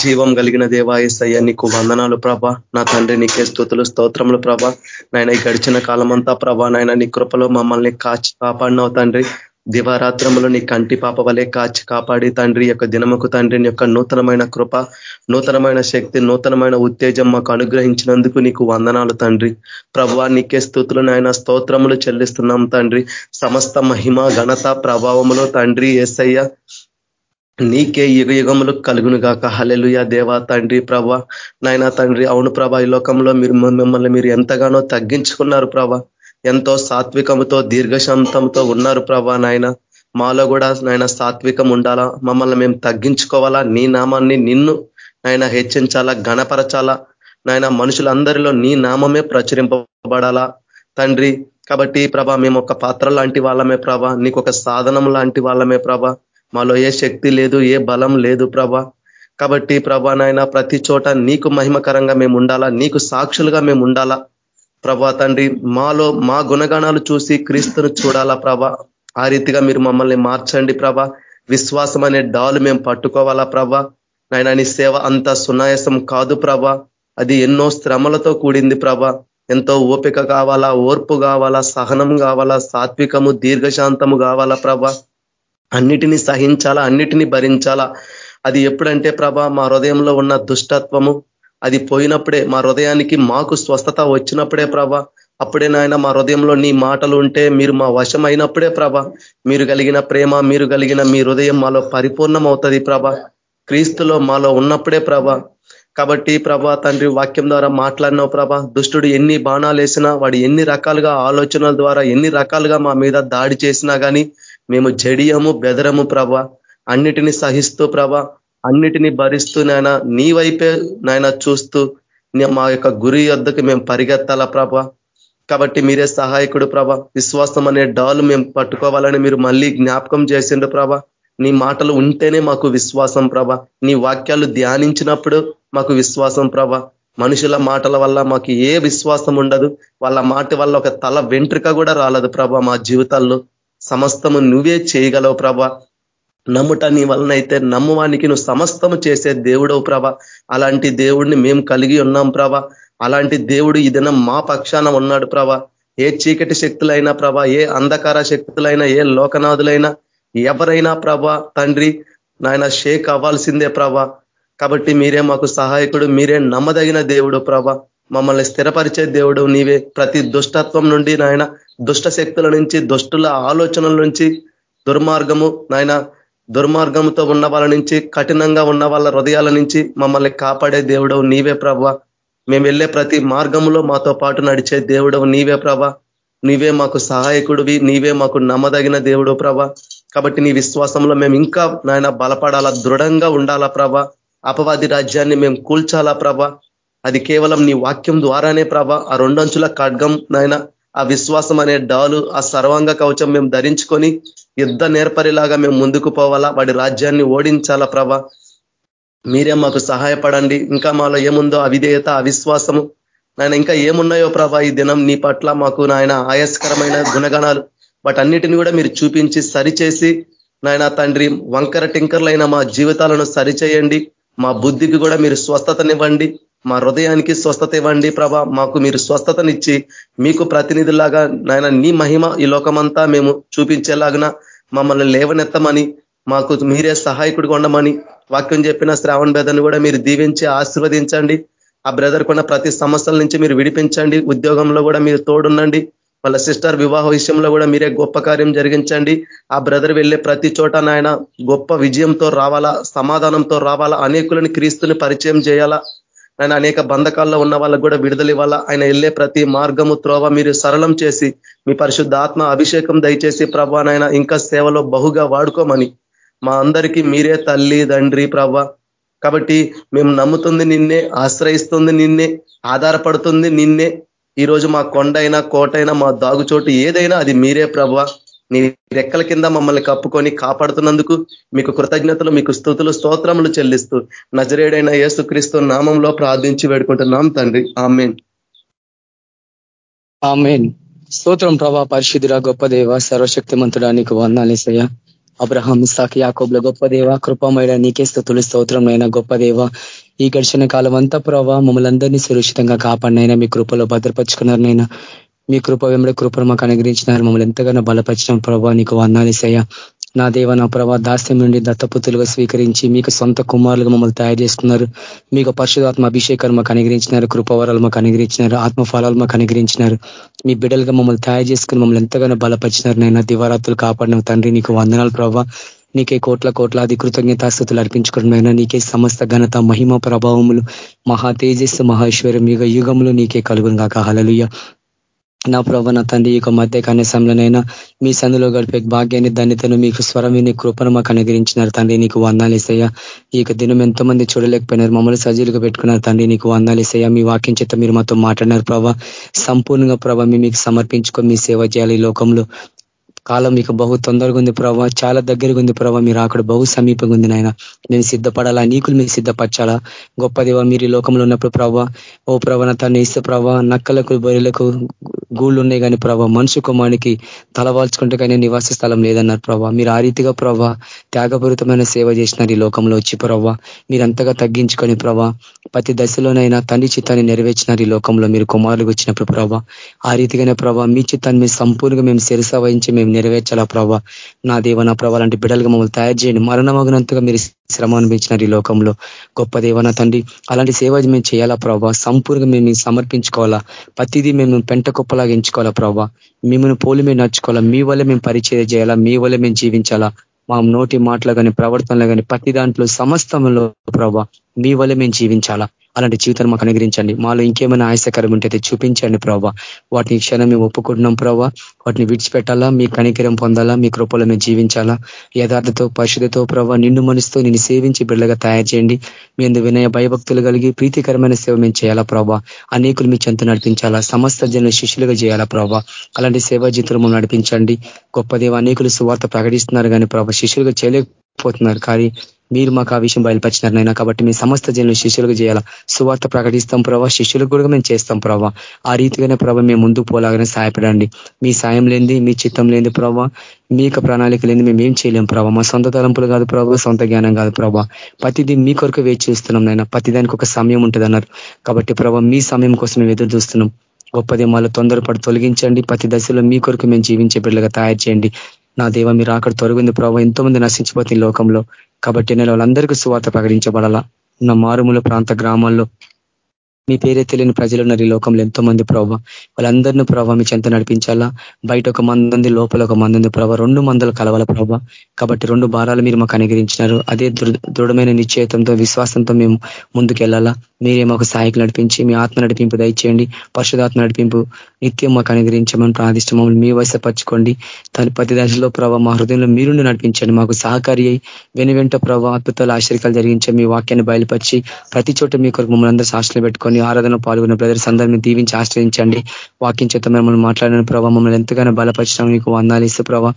జీవం కలిగిన దేవ ఏసయ్య నీకు వందనాలు ప్రభ. నా తండ్రి నీకే స్థుతులు స్తోత్రములు ప్రభ. నాయన ఈ గడిచిన కాలమంతా ప్రభ నాయన నీ కృపలో మమ్మల్ని కాచి కాపాడినావు తండ్రి. దివారాత్రములు నీ కంటి పాప వలె కాచి కాపాడి తండ్రి. యొక్క దినముకు తండ్రిని యొక్క నూతనమైన కృప నూతనమైన శక్తి నూతనమైన ఉత్తేజం మాకు అనుగ్రహించినందుకు నీకు వందనాలు తండ్రి. ప్రభా నీకే స్థుతులు నాయన స్తోత్రములు చెల్లిస్తున్నాం తండ్రి. సమస్త మహిమ ఘనత ప్రభావములో తండ్రి ఎస్ఐయ నీకే యుగ యుగములు కలుగును గాక. హలెలుయ దేవా తండ్రి ప్రభ నాయన తండ్రి అవును ప్రభ ఈ లోకంలో మీరు మిమ్మల్ని మీరు ఎంతగానో తగ్గించుకున్నారు ప్రభ. ఎంతో సాత్వికముతో దీర్ఘశాంతంతో ఉన్నారు ప్రభా నాయన. మాలో కూడా నాయన సాత్వికం ఉండాలా? మమ్మల్ని మేము తగ్గించుకోవాలా? నీ నామాన్ని నిన్ను నాయన హెచ్చించాలా? గణపరచాలా నాయన మనుషులందరిలో నీ నామమే ప్రచురింపబడాలా? తండ్రి కాబట్టి ప్రభ మేము ఒక పాత్ర లాంటి వాళ్ళమే ప్రభ. నీకు ఒక సాధనం లాంటి వాళ్ళమే ప్రభ. మాలో ఏ శక్తి లేదు ఏ బలం లేదు ప్రభ. కాబట్టి ప్రభా నాయన ప్రతి చోట నీకు మహిమకరంగా మేము ఉండాలా నీకు సాక్షులుగా మేము ఉండాలా. ప్రభా తండ్రి మాలో మా గుణగణాలు చూసి క్రీస్తును చూడాలా ప్రభ. ఆ రీతిగా మీరు మమ్మల్ని మార్చండి ప్రభ. విశ్వాసం అనే డాలు మేము పట్టుకోవాలా ప్రభ. నాయన నీ సేవ అంత సునాయసం కాదు ప్రభ. అది ఎన్నో శ్రమలతో కూడింది ప్రభ. ఎంతో ఓపిక కావాలా ఓర్పు కావాలా సహనం కావాలా సాత్వికము దీర్ఘశాంతము కావాలా ప్రభ. అన్నిటినీ సహించాలా అన్నిటినీ భరించాలా? అది ఎప్పుడంటే ప్రభ మా హృదయంలో ఉన్న దుష్టత్వము. అది పోయినప్పుడే మా హృదయానికి మాకు స్వస్థత వచ్చినప్పుడే ప్రభ. అప్పుడే నాయన మా హృదయంలో నీ మాటలు ఉంటే మీరు మా వశం అయినప్పుడే ప్రభ. మీరు కలిగిన ప్రేమ మీరు కలిగిన మీ హృదయం మాలో పరిపూర్ణం అవుతుంది ప్రభ. క్రీస్తులో మాలో ఉన్నప్పుడే ప్రభ. కాబట్టి ప్రభ తండ్రి వాక్యం ద్వారా మాట్లాడినావు ప్రభ. దుష్టుడు ఎన్ని బాణాలు వేసినా వాడు ఎన్ని రకాలుగా ఆలోచనల ద్వారా ఎన్ని రకాలుగా మా మీద దాడి చేసినా కానీ మేము జడియము బెదరము ప్రభ. అన్నిటిని సహిస్తూ ప్రభ. అన్నిటిని భరిస్తూ నాయన నీ వైపే నాయన చూస్తూ మా యొక్క గురి వద్దకు మేము పరిగెత్తాలా ప్రభ. కాబట్టి మీరే సహాయకుడు ప్రభ. విశ్వాసం అనే డాలు మేము పట్టుకోవాలని మీరు మళ్ళీ జ్ఞాపకం చేసిండు ప్రభ. నీ మాటలు ఉంటేనే మాకు విశ్వాసం ప్రభ. నీ వాక్యాలు ధ్యానించినప్పుడు మాకు విశ్వాసం ప్రభ. మనుషుల మాటల వల్ల మాకు ఏ విశ్వాసం ఉండదు. వాళ్ళ మాట వల్ల ఒక తల వెంట్రుక కూడా రాలదు ప్రభ మా జీవితాల్లో. సమస్తము నువ్వే చేయగలవు ప్రభ. నమ్ముట నీ వలనైతే నమ్మువానికి నువ్వు సమస్తము చేసే దేవుడవు ప్రభ. అలాంటి దేవుడిని మేము కలిగి ఉన్నాం ప్రభ. అలాంటి దేవుడు ఈ దినం మా పక్షాన ఉన్నాడు ప్రభ. ఏ చీకటి శక్తులైనా ప్రభ ఏ అంధకార శక్తులైనా ఏ లోకనాథులైనా ఎవరైనా ప్రభ తండ్రి నాయన షేక్ అవ్వాల్సిందే ప్రభ. కాబట్టి మీరే మాకు సహాయకుడు మీరే నమ్మదగిన దేవుడు ప్రభ. మమ్మల్ని స్థిరపరిచే దేవుడు నీవే. ప్రతి దుష్టత్వం నుండి నాయన దుష్ట శక్తుల నుంచి దుష్టుల ఆలోచనల నుంచి దుర్మార్గము నాయన దుర్మార్గంతో ఉన్న వాళ్ళ నుంచి కఠినంగా ఉన్న వాళ్ళ హృదయాల నుంచి మమ్మల్ని కాపాడే దేవుడవు నీవే ప్రభ. మేము వెళ్ళే ప్రతి మార్గంలో మాతో పాటు నడిచే దేవుడవు నీవే ప్రభ. నీవే మాకు సహాయకుడివి నీవే మాకు నమ్మదగిన దేవుడు ప్రభ. కాబట్టి నీ విశ్వాసంలో మేము ఇంకా నాయన బలపడాలా దృఢంగా ఉండాలా ప్రభ. అపవాది రాజ్యాన్ని మేము కూల్చాలా ప్రభ. అది కేవలం నీ వాక్యం ద్వారానే ప్రభ. ఆ రెండంచుల ఖడ్గం నాయన ఆ విశ్వాసం అనే డాలు ఆ సర్వాంగ కవచం మేము ధరించుకొని యుద్ధ నేర్పరిలాగా మేము ముందుకు పోవాలా వాడి రాజ్యాన్ని ఓడించాలా ప్రభ. మీరే మాకు సహాయపడండి. ఇంకా మాలో ఏముందో అవిధేయత అవిశ్వాసము నాయన ఇంకా ఏమున్నాయో ప్రభా ఈ దినం నీ పట్ల మాకు నాయన ఆయాస్కరమైన గుణగణాలు. వాటన్నిటిని కూడా మీరు చూపించి సరిచేసి నాయన తండ్రి వంకర టింకర్లైన మా జీవితాలను సరిచేయండి. మా బుద్ధికి కూడా మీరు స్వస్థతనివ్వండి. మా హృదయానికి స్వస్థత ఇవ్వండి ప్రభ. మాకు మీరు స్వస్థతనిచ్చి మీకు ప్రతినిధులాగా నాయన నీ మహిమ ఈ లోకమంతా మేము చూపించేలాగిన మమ్మల్ని లేవనెత్తమని మాకు మీరే సహాయకుడు ఉండమని వాక్యం చెప్పిన శ్రావణ్ బ్రదర్ని కూడా మీరు దీవించి ఆశీర్వదించండి. ఆ బ్రదర్ కొన్న ప్రతి సమస్యల నుంచి మీరు విడిపించండి. ఉద్యోగంలో కూడా మీరు తోడుండండి. వాళ్ళ సిస్టర్ వివాహ విషయంలో కూడా మీరే గొప్ప కార్యం జరిగించండి. ఆ బ్రదర్ వెళ్ళే ప్రతి చోట నాయన గొప్ప విజయంతో రావాలా సమాధానంతో రావాలా అనేకులను క్రీస్తుని పరిచయం చేయాలా. ఆయన అనేక బంధకాల్లో ఉన్న వాళ్ళకు కూడా విడుదల ఇవ్వాలా? ఆయన వెళ్ళే ప్రతి మార్గము త్రోవ మీరు సరళం చేసి మీ పరిశుద్ధ ఆత్మ అభిషేకం దయచేసి ప్రభా నాయన ఇంకా సేవలో బహుగా వాడుకోమని. మా అందరికీ మీరే తల్లి తండ్రి ప్రభ. కాబట్టి మేము నమ్ముతుంది నిన్నే ఆశ్రయిస్తుంది నిన్నే ఆధారపడుతుంది నిన్నే. ఈరోజు మా కొండైనా కోటైనా మా దాగుచోటు ఏదైనా అది మీరే ప్రభ. నీ రెక్కల కింద మమ్మల్ని కప్పుకొని కాపాడుతున్నందుకు మీకు కృతజ్ఞతలు మీకు స్థుతులు స్తోత్రములు చెల్లిస్తూ నజరేడైన యేసుక్రీస్తు నామంలో ప్రార్థించి వేడుకుంటున్నాం తండ్రి. ఆమెన్. ఆమెన్. స్తోత్రం ప్రభా పరిశుద్ధురా గొప్ప దేవ సర్వశక్తిమంతుడా నీకు వందాలేసయ్య అబ్రహాం ఇసాక్ యాకోబ్ల గొప్ప దేవ కృపమైన నీకే స్థుతులు స్తోత్రం అయినా గొప్ప దేవ. ఈ గడిచిన కాలం అంతా ప్రభావ మమ్మల్ని అందరినీ సురక్షితంగా కాపాడినైనా మీ కృపలో భద్రపరుచుకున్నారనైనా. మీ కృప వెంబడి కృపను మాకు అనుగ్రహించినారు. మమ్మల్ని ఎంతగానో బలపరిచిన. ప్రభావ నీకు వందాలేసయ్యా నా దేవ నా ప్రభా దాస్యం నుండి దత్తపుత్రులుగా స్వీకరించి మీకు సొంత కుమారులుగా మమ్మల్ని తయారు చేసుకున్నారు. మీకు పరిశుధాత్మ అభిషేకాలు మాకు అనుగ్రహించినారు. కృపవరాలు మాకు అనుగ్రహించినారు. ఆత్మఫలాలు మాకు అనుగ్రహించినారు. మీ బిడ్డలుగా మమ్మల్ని తయారు చేసుకుని మమ్మల్ని ఎంతగానో బలపరిచినారు. నైనా దివారాత్రులు కాపాడిన తండ్రి నీకు వందనాలు ప్రభావ నీకే కోట్ల కోట్లాది కృతజ్ఞతాస్థుతులు అర్పించుకోవడమైనా నీకే సమస్త ఘనత మహిమ ప్రభావములు మహా తేజస్సు మహేశ్వరం యుగ యుగములు నీకే కలుగును కాక నా ప్రభ నా తండ్రి యొక్క మధ్య కనీసంలోనైనా మీ సందులో గడిపే భాగ్యాన్ని ధన్యతను మీకు స్వరం నీ కృపను మాకు అనుగ్రహించినారు తండ్రి. నీకు వందాలు ఇస్తాయా ఈ యొక్క దినం ఎంతో మంది చూడలేకపోయినారు. మమ్మల్ని సజీలుగా పెట్టుకున్నారు తండ్రి. నీకు వందాలు ఇస్తాయా మీ వాక్యం చేత మీరు మాతో మాట్లాడినారు ప్రభా. సంపూర్ణంగా ప్రభా మీ మీకు సమర్పించుకొని మీ సేవ చేయాలి ఈ లోకంలో. కాలం మీకు బహు తొందరగా ఉంది ప్రభావ చాలా దగ్గరగా ఉంది ప్రభావ మీరు అక్కడ బహు సమీపంగా ఉంది నాయన. నేను సిద్ధపడాలా? నీకులు మీరు సిద్ధపరచాలా? గొప్ప దేవ మీరు ఈ లోకంలో ఉన్నప్పుడు ప్రభావ ఓ ప్రభా తను ఇస్తే ప్రభావ నక్కలకు బొరిలకు గూళ్ళు ఉన్నాయి కానీ ప్రభావ మనుషు కుమానికి తలవాల్చుకుంటే కానీ నివాస స్థలం లేదన్నారు ప్రభావ మీరు ఆ రీతిగా ప్రభావ త్యాగపూరితమైన సేవ చేసినారు ఈ లోకంలో వచ్చి ప్రభావ మీరంతగా తగ్గించుకొని ప్రభావ ప్రతి దశలోనైనా తండ్రి చిత్తాన్ని నెరవేర్చినారు ఈ లోకంలో. మీరు కుమారులకు వచ్చినప్పుడు ప్రభా ఆ రీతిగానే ప్రభావ మీ చిత్తాన్ని మేము సంపూర్ణంగా మేము శిరస వహించి మేము నెరవేర్చాలా ప్రభావ నా దేవ నా ప్రభావ లాంటి బిడ్డలుగా మమ్మల్ని తయారు చేయండి. మరణమగినంతగా మీరు శ్రమ అనిపించినారు ఈ లోకంలో. గొప్ప దేవన తండ్రి అలాంటి సేవ మేము చేయాలా ప్రభావ సంపూర్ణంగా మేము సమర్పించుకోవాలా? ప్రతిదీ మేము పెంట కుప్పలాగా ఎంచుకోవాలా ప్రభావ మిమ్మల్ని పోలి మేము నడుచుకోవాలా? మీ వల్ల మేము పరిచయం చేయాలా? మీ వల్ల మేము జీవించాలా? మా నోటి మాటలు కానీ ప్రవర్తనలు కానీ ప్రతి దాంట్లో సమస్తంలో ప్రభావ మీ వల్ల మేము జీవించాలా? అలాంటి జీవితాన్ని మాకు అనుగ్రహించండి. మాలో ఇంకేమైనా ఆయాసకరం ఉంటే చూపించండి ప్రభావ వాటిని క్షణం మేము ఒప్పుకుంటున్నాం ప్రభావ వాటిని విడిచిపెట్టాలా? మీ కనికరం పొందాలా? మీ కృపలో మేము జీవించాలా? యథార్థతో పరిశుద్ధతో ప్రభావ నిన్ను మనసుతో నేను సేవించి బిడ్డగా తయారు చేయండి. మీ వినయ భయభక్తులు కలిగి ప్రీతికరమైన సేవ మేము చేయాలా ప్రభావ అనేకులు మీ చెంత నడిపించాలా? సమస్త జనులు శిష్యులుగా చేయాలా ప్రభావ అలాంటి సేవా జీతులు నడిపించండి. గొప్ప దేవ అనేకులు సువార్త ప్రకటిస్తున్నారు కానీ ప్రభావ శిష్యులుగా చేయలేకపోతున్నారు కానీ మీరు మాకు ఆ విషయం బయలుపరిచినారు నైనా కాబట్టి మీ సమస్త జనులు శిష్యులకు చేయాలా? సువార్త ప్రకటిస్తాం ప్రభావ శిష్యులకు కూడా మేము చేస్తాం ప్రభావ ఆ రీతిగానే ప్రభావ మేము ముందుకు పోలాగానే సహాయపడండి. మీ సాయం లేనిది మీ చిత్తం లేనిది ప్రభావ మీ యొక్క ప్రణాళిక లేని మేము ఏం చేయలేం ప్రభావ మా సొంత తలంపులు కాదు ప్రభావ సొంత జ్ఞానం కాదు ప్రభావ ప్రతిదీ మీ కొరకు వేచి చూస్తున్నాం నైనా ప్రతిదానికి ఒక సమయం ఉంటుంది అన్నారు కాబట్టి ప్రభావ మీ సమయం కోసం మేము ఎదురు చూస్తున్నాం. గొప్పది మళ్ళీ తొందరపడి తొలగించండి. ప్రతి దశలో మీ కొరకు మేము జీవించే బిడ్డలుగా తయారు చేయండి. నా దేవ మీరు అక్కడ తొలగింది ప్రభావ ఎంతో మంది నశించిపోతుంది లోకంలో. కాబట్టి నేను వాళ్ళందరికీ సువార్త ప్రకటించబడాలా? ఉన్న మారుమూల ప్రాంత గ్రామాల్లో మీ పేరే తెలియని ప్రజలు ఉన్నారు ఈ లోకంలో ఎంతో మంది ప్రభావ వాళ్ళందరినీ ప్రభావ మీ చెంత నడిపించాలా? బయట ఒక మంది లోపల ఒక మంది ఉంది ప్రభావ రెండు మందులు కలవాల ప్రభావ కాబట్టి రెండు భారాలు మీరు మాకు అనుగరించినారు అదే దృఢమైన నిశ్చయితంతో విశ్వాసంతో మేము ముందుకు వెళ్ళాలా మీరే మాకు సహాయకు నడిపించి మీ ఆత్మ నడిపింపు దయచేయండి. పరిశుధాత్మ నడిపింపు నిత్యం మాకు అనుగ్రహించమని ప్రార్థిష్టం మమ్మల్ని మీ వయసపరచుకోండి దాని ప్రతి దశలో ప్రభావ మా హృదయంలో మీరుండి నడిపించండి. మాకు సహకారి అయి వెను వెంట ప్రభావ అద్భుతాలు ఆశ్చర్యాలు జరిగించే మీ వాక్యాన్ని బయలుపరిచి ప్రతి చోట మీ కొరకు మమ్మల్ని అందరూ సాక్షులు పెట్టుకొని ఆరాధన పాల్గొన్న బ్రదర్స్ అందరినీ దీవించి ఆశ్రయించండి. వాక్యం చేత మిమ్మల్ని మాట్లాడిన ప్రభావ మమ్మల్ని ఎంతగానో బలపరిచిన. మీకు వందాలు ఇస్తే ప్రభావ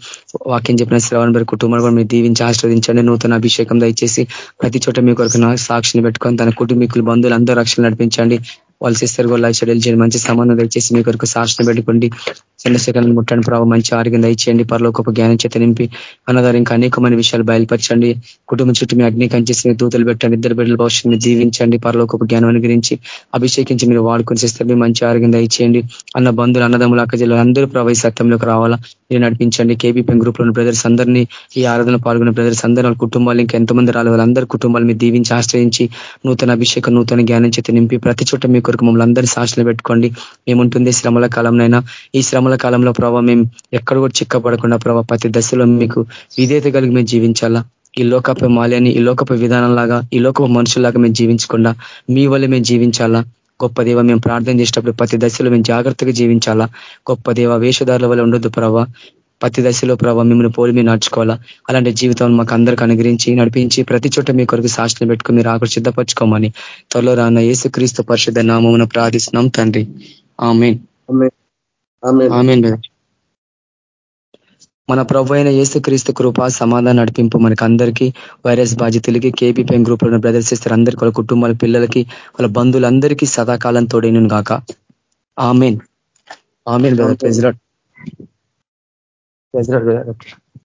వాక్యం చెప్పిన శ్రవణ బరి కుటుంబాలు కూడా మీరు దీవించి ఆశ్రవదించండి నూతన అభిషేకం దయచేసి ప్రతి చోట మీ కొరకు సాక్షిని పెట్టుకొని తన కుటుంబీకులు బంధువులు అందరూ రక్షణ నడిపించండి. వాళ్ళు సిస్టర్ కూడా లైఫ్ షెడ్యూల్ చేయండి మంచి సంబంధం దయచేసి మీ కొరకు సాక్షిని పెట్టుకోండి. చంద్రశేఖరణ ముట్టండి ప్రభావ మంచి ఆరోగ్యం దయచేయండి. పరలోకొక జ్ఞానం చేత నింపి అన్నగారు ఇంకా అనేకమైన విషయాలు బయలుపరచండి. కుటుంబం చుట్టూ మీ అగ్ని కంచేసి దూతలు పెట్టండి. ఇద్దరు బిడ్డల భవిష్యత్తు దీవించండి ఒక జ్ఞానం అనుగ్రహించి అభిషేకించి మీరు వాడుకొని చేస్తే మీ మంచి ఆరోగ్యం దయచేయండి. అన్న బంధువులు అన్నదమ్ములు అక్కజలు అందరూ ప్రభావ సత్యంలోకి రావాలా? మీరు నడిపించండి. కేబీపీఎం గ్రూప్లో బ్రదర్స్ అందరినీ ఈ ఆరాధన పాల్గొన్న బ్రదర్స్ అందరూ వాళ్ళ కుటుంబాలు ఇంకా ఎంతమంది రాలి వాళ్ళందరూ కుటుంబాలు మీరు దీవించి ఆశ్రయించి నూతన అభిషేకం నూతన జ్ఞానం చేత నింపి ప్రతి చోట మీ కొరకు మమ్మల్ని అందరినీ సాక్షులు పెట్టుకోండి. మేముంటుంది శ్రమల కాలంనైనా. ఈ శ్రమ శ్రమల కాలంలో ప్రభావ మేము ఎక్కడ కూడా చిక్కపడకుండా ప్రభావ ప్రతి దశలో మీకు విధేత కలిగి మేము జీవించాలా? ఈ లోకపు మాల్యాన్ని ఈ లోకపు విధానంలాగా ఈ లోకపు మనుషుల్లాగా మేము జీవించకుండా మీ వల్ల మేము జీవించాలా? గొప్ప దేవ మేము ప్రార్థన చేసేటప్పుడు ప్రతి దశలో మేము జాగ్రత్తగా జీవించాలా? గొప్ప దేవ వేషధారుల వల్ల ఉండొద్దు ప్రభావ ప్రతి దశలో ప్రభావ మిమ్మల్ని పోలి మీరు నడుచుకోవాలా? అలాంటి జీవితం మాకు అందరికి అనుగ్రహించి నడిపించి ప్రతి చోట మీ కొరకు సాక్షులు పెట్టుకుని మీరు ఆకలి సిద్ధపరచుకోమని త్వరలో రాన్న యేసుక్రీస్తు పరిషత్ నామమున ప్రార్థిస్తున్నాం తండ్రి. ఆమెన్. మన ప్రభు అయిన యేసుక్రీస్తు కృప సమాధానం నడిపింపు మనకి అందరికీ వైరస్ బాధితులకి కేబీపీఎం గ్రూప్లో ప్రదర్శిస్తారు అందరికీ వాళ్ళ కుటుంబాల పిల్లలకి వాళ్ళ బంధువులందరికీ సదాకాలం తోడైన గాక. Amen. Amen brother. President president